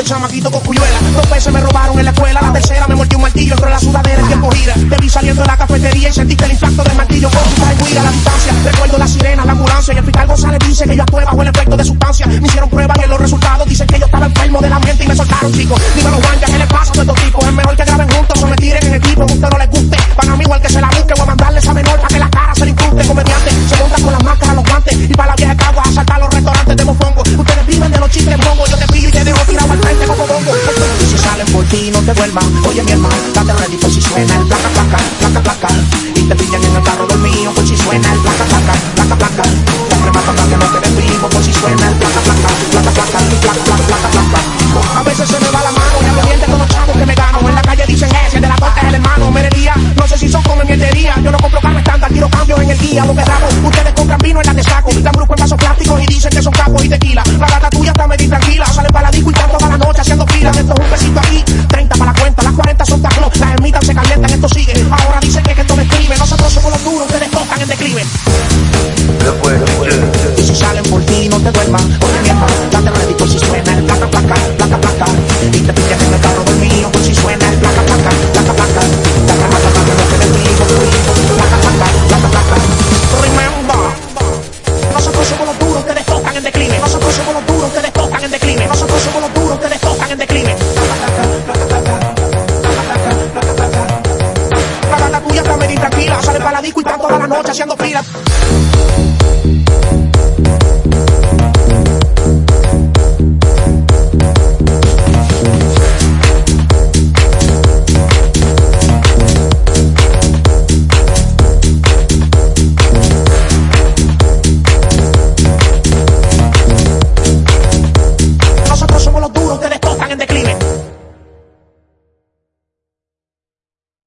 de chamaquito con cuyuela. Dos veces me robaron en la escuela, la tercera me mordió un martillo entre la sudadera, el tiempo gira. Te vi saliendo de la cafetería y sentiste el impacto del martillo con tu a la distancia. Recuerdo la sirena, la ambulancia y el fiscal González dice que yo actué bajo el efecto de sustancia. Me hicieron pruebas y en los resultados dicen que yo estaba enfermo de la mente y me soltaron, chicos. Oye, mi hermano, date ready por si suena el placa, placa, placa, placa. Y te pillan en el carro del mío por si suena el placa, placa, placa, placa. Te remata para que no te vivo por si suena el placa, placa, placa, placa, placa, placa, placa, placa. A veces se me va la mano, ya me miente con los chavos que me gano. En la calle dicen ese, de la torta es el hermano. Merería, no sé si son con mierdería. Yo no compro carne estándar, tiro cambios en el guía, lo que rabo. Ustedes compran vino en la que saco. Dan en vasos plásticos y dicen que son capos y tequila. La gata tuya está medio tranquila. Salen para la disco y tanto para la noche haciendo fila. Esto es un besito aquí, somos los duros, ustedes tocan en declive. Nosotros somos los duros, ustedes tocan en declive. Nosotros somos los duros, ustedes tocan en declive. La gata tuya está meditativa, sale para la disco y está toda la noche haciendo filas.